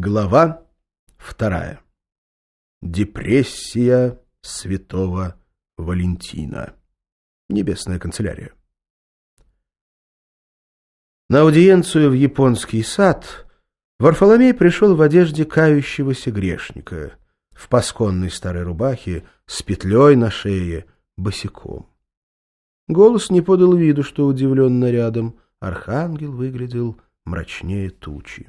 Глава вторая. Депрессия святого Валентина. Небесная канцелярия. На аудиенцию в японский сад Варфоломей пришел в одежде кающегося грешника, в пасконной старой рубахе, с петлей на шее, босиком. Голос не подал виду, что удивлен нарядом. Архангел выглядел мрачнее тучи.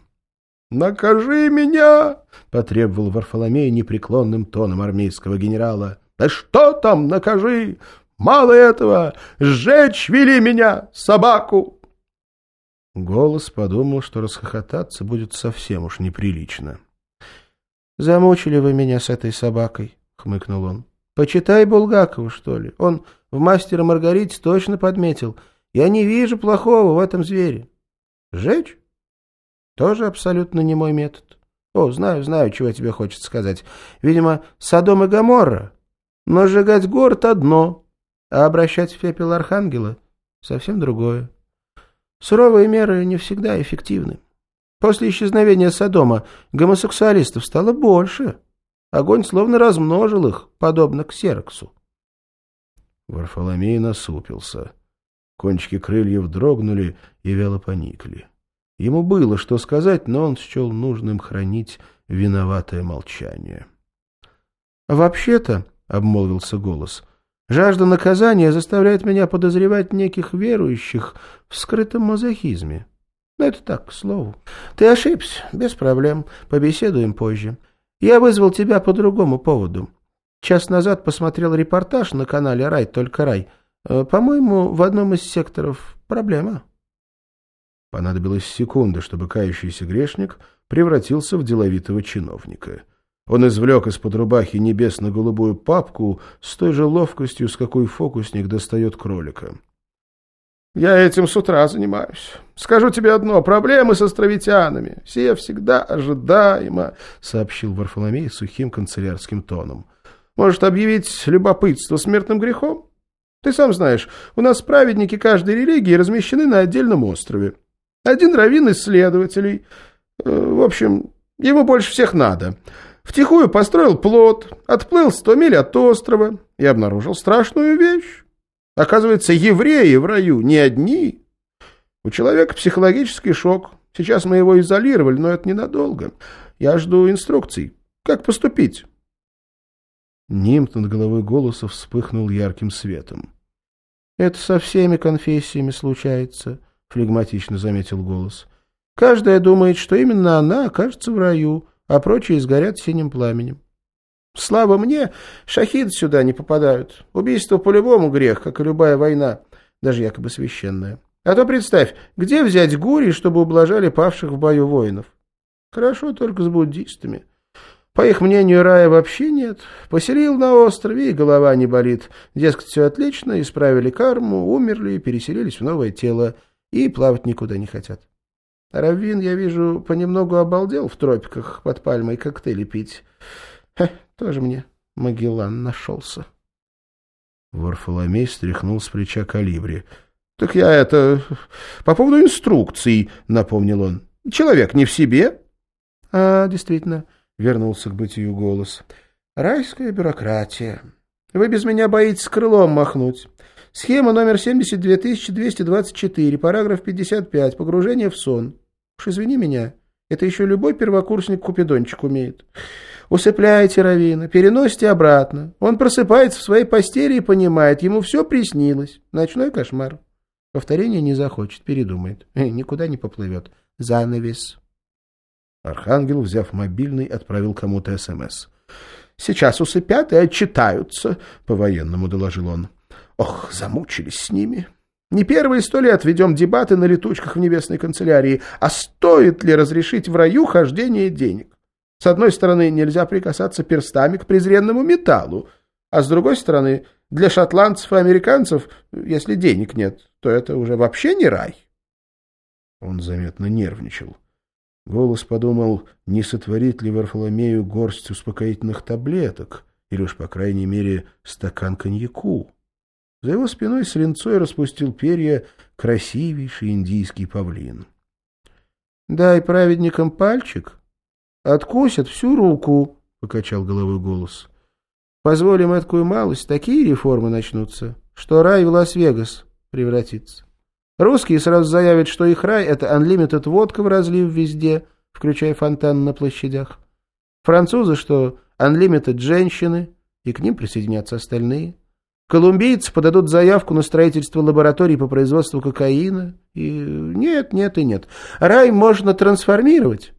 «Накажи меня!» — потребовал Варфоломей непреклонным тоном армейского генерала. «Да что там накажи? Мало этого! Сжечь вели меня, собаку!» Голос подумал, что расхохотаться будет совсем уж неприлично. «Замучили вы меня с этой собакой», — хмыкнул он. «Почитай Булгакова, что ли. Он в «Мастера Маргарите» точно подметил. Я не вижу плохого в этом звере. Жечь? Тоже абсолютно не мой метод. О, знаю, знаю, чего тебе хочется сказать. Видимо, Содом и Гоморра. Но сжигать город — одно, а обращать в пепел архангела — совсем другое. Суровые меры не всегда эффективны. После исчезновения Содома гомосексуалистов стало больше. Огонь словно размножил их, подобно ксероксу. Варфоломей насупился. Кончики крыльев дрогнули и вяло поникли. Ему было что сказать, но он счел нужным хранить виноватое молчание. «Вообще-то», — обмолвился голос, — «жажда наказания заставляет меня подозревать неких верующих в скрытом мазохизме. Но это так, к слову. Ты ошибся, без проблем, побеседуем позже. Я вызвал тебя по другому поводу. Час назад посмотрел репортаж на канале «Рай, только рай». Э, по-моему, в одном из секторов проблема». Понадобилась секунда, чтобы кающийся грешник превратился в деловитого чиновника. Он извлек из-под рубахи небесно-голубую папку с той же ловкостью, с какой фокусник достает кролика. «Я этим с утра занимаюсь. Скажу тебе одно, проблемы с островитянами. Все всегда ожидаемо», — сообщил Варфоломей сухим канцелярским тоном. «Может, объявить любопытство смертным грехом? Ты сам знаешь, у нас праведники каждой религии размещены на отдельном острове. Один раввин исследователей. Э, в общем, ему больше всех надо. Втихую построил плот, отплыл сто миль от острова и обнаружил страшную вещь. Оказывается, евреи в раю не одни. У человека психологический шок. Сейчас мы его изолировали, но это ненадолго. Я жду инструкций. Как поступить? Нимб над головой голоса вспыхнул ярким светом. Это со всеми конфессиями случается. — флегматично заметил голос. «Каждая думает, что именно она окажется в раю, а прочие сгорят синим пламенем. Слава мне, шахиды сюда не попадают. Убийство по-любому грех, как и любая война, даже якобы священная. А то представь, где взять гури, чтобы ублажали павших в бою воинов? Хорошо только с буддистами. По их мнению, рая вообще нет. Поселил на острове, и голова не болит. Дескать, все отлично, исправили карму, умерли переселились в новое тело и плавать никуда не хотят. Раввин, я вижу, понемногу обалдел в тропиках под пальмой коктейли пить. Ха, тоже мне Магеллан нашелся. Варфоломей стряхнул с плеча калибри. — Так я это... По поводу инструкций, — напомнил он. — Человек не в себе? — А, действительно, — вернулся к бытию голос. — Райская бюрократия. Вы без меня боитесь крылом махнуть. Схема номер 72224, параграф 55, погружение в сон. Уж извини меня, это еще любой первокурсник Купидончик умеет. Усыпляете Равина, переносите обратно. Он просыпается в своей постели и понимает, ему все приснилось. Ночной кошмар. Повторения не захочет, передумает. Э, никуда не поплывет. Занавес. Архангел, взяв мобильный, отправил кому-то СМС. «Сейчас усыпят и отчитаются», — по-военному доложил он. Ох, замучились с ними. Не первые сто лет ведем дебаты на летучках в небесной канцелярии, а стоит ли разрешить в раю хождение денег? С одной стороны, нельзя прикасаться перстами к презренному металлу, а с другой стороны, для шотландцев и американцев, если денег нет, то это уже вообще не рай. Он заметно нервничал. Голос подумал, не сотворит ли Варфоломею горсть успокоительных таблеток, или уж, по крайней мере, стакан коньяку. За его спиной с линцой распустил перья красивейший индийский павлин. — Дай праведникам пальчик, откусят всю руку, — покачал головой голос. Позволим эткую малость, такие реформы начнутся, что рай в Лас-Вегас превратится. Русские сразу заявят, что их рай — это unlimited водка в разлив везде, включая фонтан на площадях. Французы, что unlimited женщины, и к ним присоединятся остальные. Колумбийцы подадут заявку на строительство лабораторий по производству кокаина. И нет, нет и нет. Рай можно трансформировать,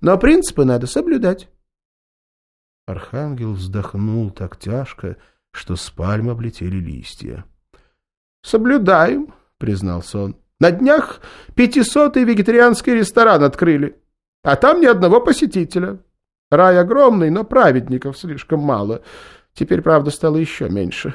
но принципы надо соблюдать. Архангел вздохнул так тяжко, что с пальм облетели листья. — Соблюдаем, — признался он. — На днях пятисотый вегетарианский ресторан открыли, а там ни одного посетителя. Рай огромный, но праведников слишком мало. Теперь, правда, стало еще меньше.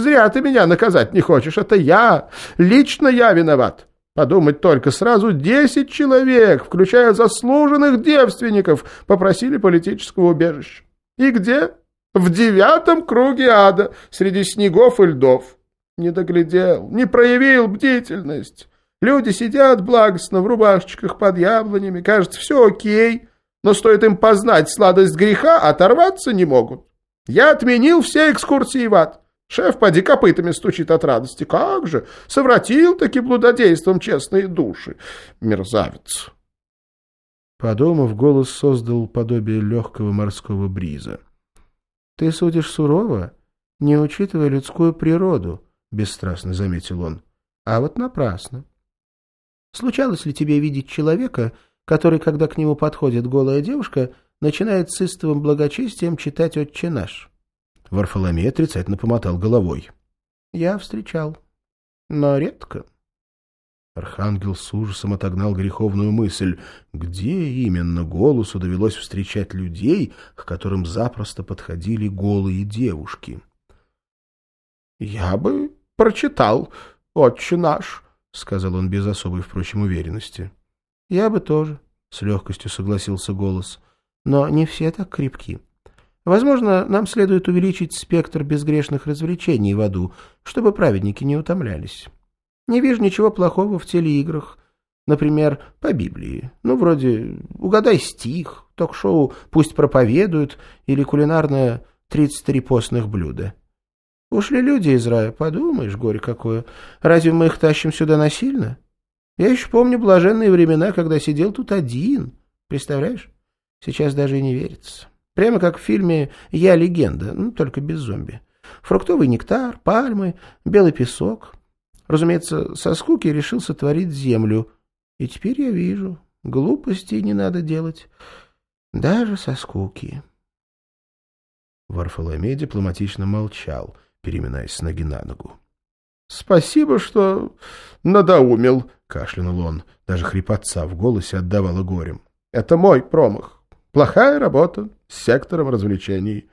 Зря ты меня наказать не хочешь. Это я, лично я виноват. Подумать только, сразу десять человек, включая заслуженных девственников, попросили политического убежища. И где? В девятом круге ада, среди снегов и льдов. Не доглядел, не проявил бдительность. Люди сидят благостно в рубашечках под яблонями, кажется, все окей, но стоит им познать сладость греха, оторваться не могут. Я отменил все экскурсии в ад. Шеф поди копытами стучит от радости. Как же, совратил таки блудодейством честные души. Мерзавец. Подумав, голос создал подобие легкого морского бриза. — Ты судишь сурово, не учитывая людскую природу, — бесстрастно заметил он. — А вот напрасно. Случалось ли тебе видеть человека, который, когда к нему подходит голая девушка, начинает с истовым благочестием читать «Отче наш»? Варфоломей отрицательно помотал головой. — Я встречал, но редко. Архангел с ужасом отогнал греховную мысль, где именно голосу довелось встречать людей, к которым запросто подходили голые девушки. — Я бы прочитал, отче наш, — сказал он без особой, впрочем, уверенности. — Я бы тоже, — с легкостью согласился голос, — но не все так крепки. Возможно, нам следует увеличить спектр безгрешных развлечений в аду, чтобы праведники не утомлялись. Не вижу ничего плохого в телеиграх. Например, по Библии. Ну, вроде «Угадай стих», ток-шоу «Пусть проповедуют» или кулинарное «33 постных блюда». Ушли люди из рая, подумаешь, горе какое. Разве мы их тащим сюда насильно? Я еще помню блаженные времена, когда сидел тут один. Представляешь? Сейчас даже и не верится. Прямо как в фильме «Я легенда», ну, только без зомби. Фруктовый нектар, пальмы, белый песок. Разумеется, со скуки решил сотворить землю. И теперь я вижу, глупостей не надо делать, даже со скуки. Варфоломей дипломатично молчал, переминаясь с ноги на ногу. — Спасибо, что надоумил, — кашлянул он. Даже хрипотца в голосе отдавала горем. — Это мой промах. Плохая работа с сектором развлечений.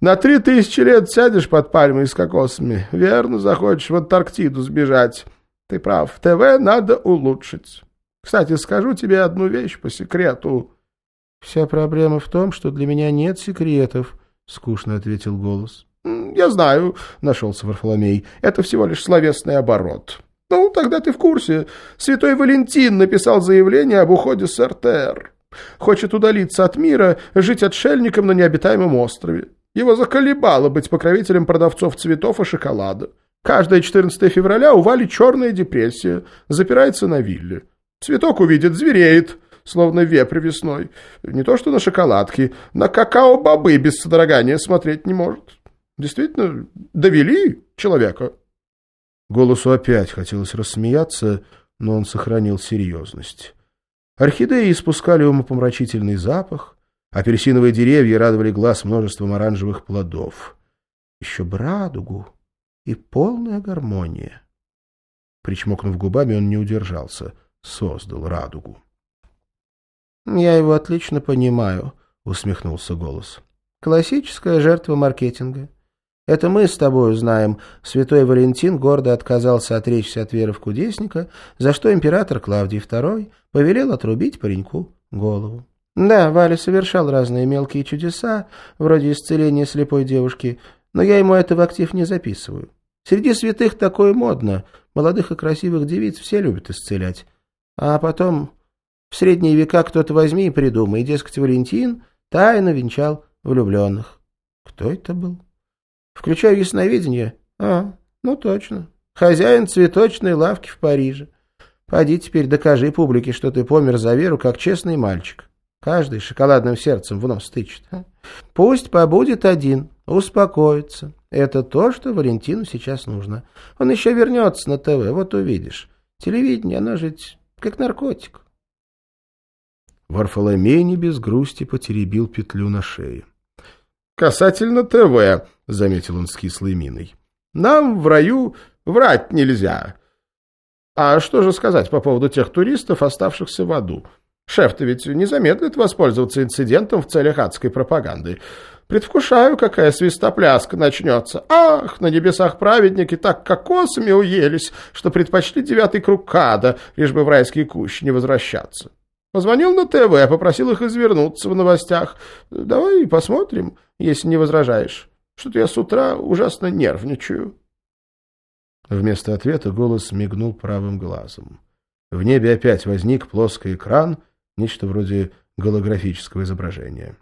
На три тысячи лет сядешь под пальмой с кокосами. Верно, захочешь в Антарктиду сбежать. Ты прав, ТВ надо улучшить. Кстати, скажу тебе одну вещь по секрету. — Вся проблема в том, что для меня нет секретов, — скучно ответил голос. — Я знаю, — нашелся Варфоломей. — Это всего лишь словесный оборот. Ну, тогда ты в курсе. Святой Валентин написал заявление об уходе с РТР. Хочет удалиться от мира, жить отшельником на необитаемом острове. Его заколебало быть покровителем продавцов цветов и шоколада. Каждое 14 февраля у Вали черная депрессия, запирается на вилле. Цветок увидит, звереет, словно вепрь весной. Не то что на шоколадки, на какао-бобы без содрогания смотреть не может. Действительно, довели человека. Голосу опять хотелось рассмеяться, но он сохранил серьезность. Орхидеи испускали умопомрачительный запах, апельсиновые деревья радовали глаз множеством оранжевых плодов. Еще бы радугу и полная гармония. Причмокнув губами, он не удержался, создал радугу. — Я его отлично понимаю, — усмехнулся голос. — Классическая жертва маркетинга. Это мы с тобой знаем. Святой Валентин гордо отказался отречься от веры в кудесника, за что император Клавдий II повелел отрубить пареньку голову. Да, Валя совершал разные мелкие чудеса, вроде исцеления слепой девушки, но я ему это в актив не записываю. Среди святых такое модно. Молодых и красивых девиц все любят исцелять. А потом В средние века кто-то возьми и придумай, дескать, Валентин тайно венчал влюбленных. Кто это был? Включаю ясновидение. А, ну точно. Хозяин цветочной лавки в Париже. Поди теперь докажи публике, что ты помер за веру, как честный мальчик. Каждый шоколадным сердцем в нос тычет. А? Пусть побудет один, успокоится. Это то, что Валентину сейчас нужно. Он еще вернется на ТВ, вот увидишь. Телевидение, оно же как наркотик. Варфоломей не без грусти потеребил петлю на шее. — Касательно ТВ, — заметил он с кислой миной, — нам в раю врать нельзя. А что же сказать по поводу тех туристов, оставшихся в аду? Шеф-то ведь не замедлит воспользоваться инцидентом в целях адской пропаганды. Предвкушаю, какая свистопляска начнется. Ах, на небесах праведники так кокосами уелись, что предпочли девятый круг када, лишь бы в райские кущи не возвращаться. Позвонил на ТВ, попросил их извернуться в новостях. Давай посмотрим, если не возражаешь. Что-то я с утра ужасно нервничаю. Вместо ответа голос мигнул правым глазом. В небе опять возник плоский экран, нечто вроде голографического изображения.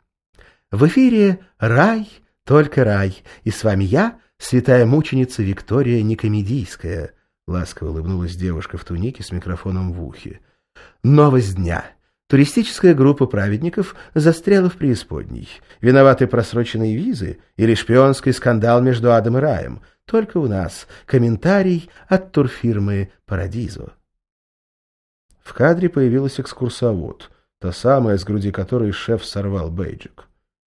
В эфире «Рай, только рай», и с вами я, святая мученица Виктория Никомедийская, ласково улыбнулась девушка в тунике с микрофоном в ухе. Новость дня. Туристическая группа праведников застряла в преисподней. Виноваты просроченные визы или шпионский скандал между адом и раем. Только у нас комментарий от турфирмы «Парадизо». В кадре появилась экскурсовод, та самая, с груди которой шеф сорвал бейджик.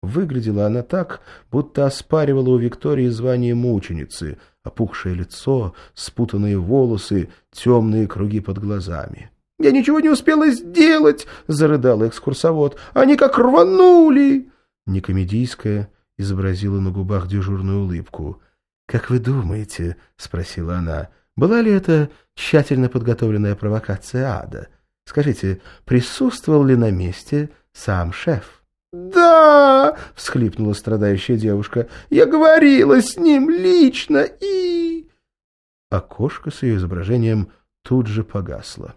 Выглядела она так, будто оспаривала у Виктории звание мученицы, опухшее лицо, спутанные волосы, темные круги под глазами. «Я ничего не успела сделать!» — зарыдал экскурсовод. «Они как рванули!» Некомедийская изобразила на губах дежурную улыбку. «Как вы думаете?» — спросила она. «Была ли это тщательно подготовленная провокация ада? Скажите, присутствовал ли на месте сам шеф?» «Да!» — всхлипнула страдающая девушка. «Я говорила с ним лично и...» Окошко с ее изображением тут же погасло.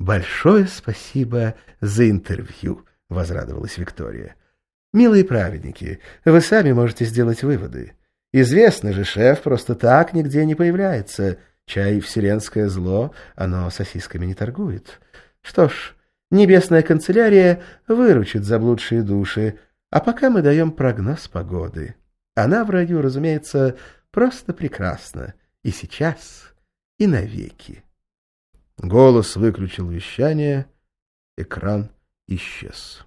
«Большое спасибо за интервью», — возрадовалась Виктория. «Милые праведники, вы сами можете сделать выводы. Известно же, шеф просто так нигде не появляется. Чай вселенское зло, оно сосисками не торгует. Что ж, небесная канцелярия выручит заблудшие души, а пока мы даем прогноз погоды. Она в раю, разумеется, просто прекрасна. И сейчас, и навеки. Голос выключил вещание, экран исчез.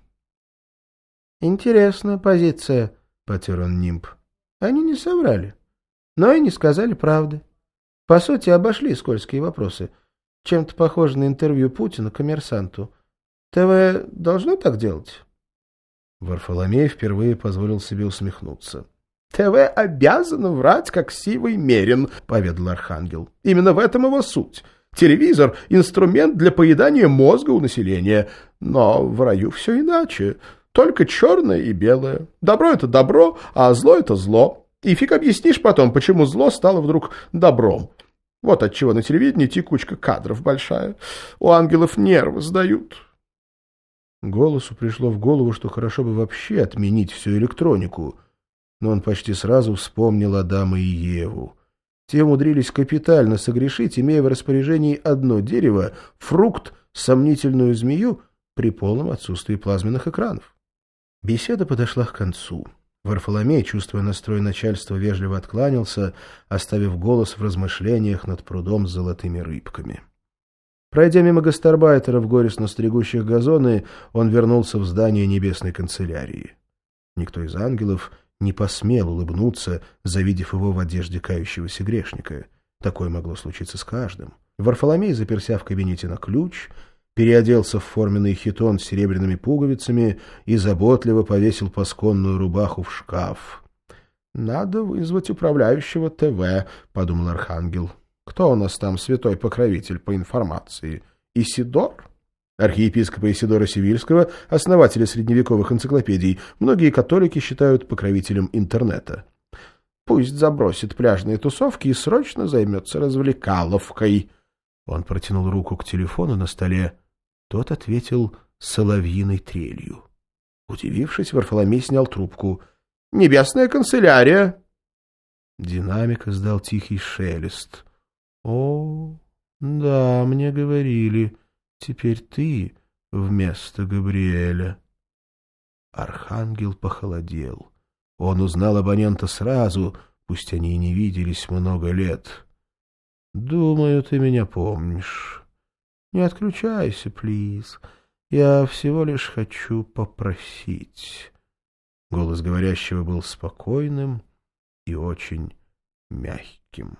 «Интересная позиция», — потер он нимб. «Они не соврали, но и не сказали правды. По сути, обошли скользкие вопросы. Чем-то похоже на интервью Путина коммерсанту. ТВ должно так делать?» Варфоломей впервые позволил себе усмехнуться. «ТВ обязано врать, как сивый мерин», — поведал Архангел. «Именно в этом его суть». Телевизор — инструмент для поедания мозга у населения. Но в раю все иначе. Только черное и белое. Добро — это добро, а зло — это зло. И фиг объяснишь потом, почему зло стало вдруг добром. Вот отчего на телевидении текучка кадров большая. У ангелов нервы сдают. Голосу пришло в голову, что хорошо бы вообще отменить всю электронику. Но он почти сразу вспомнил Адама и Еву. Те умудрились капитально согрешить, имея в распоряжении одно дерево, фрукт, сомнительную змею при полном отсутствии плазменных экранов. Беседа подошла к концу. Варфоломей, чувствуя настрой начальства, вежливо откланялся, оставив голос в размышлениях над прудом с золотыми рыбками. Пройдя мимо гастарбайтеров, горестно стригущих газоны, он вернулся в здание небесной канцелярии. Никто из ангелов не посмел улыбнуться, завидев его в одежде кающегося грешника. Такое могло случиться с каждым. Варфоломей, заперся в кабинете на ключ, переоделся в форменный хитон с серебряными пуговицами и заботливо повесил пасконную рубаху в шкаф. «Надо вызвать управляющего ТВ», — подумал Архангел. «Кто у нас там святой покровитель по информации? Исидор?» Архиепископа Исидора Сивильского, основателя средневековых энциклопедий, многие католики считают покровителем интернета. Пусть забросит пляжные тусовки и срочно займется развлекаловкой. Он протянул руку к телефону на столе Тот ответил соловьиной трелью. Удивившись, Варфоломей снял трубку. «Небесная канцелярия!» Динамик издал тихий шелест. «О, да, мне говорили, теперь ты вместо Габриэля». Архангел похолодел. Он узнал абонента сразу, пусть они и не виделись много лет. «Думаю, ты меня помнишь. Не отключайся, плиз. Я всего лишь хочу попросить». Голос говорящего был спокойным и очень мягким.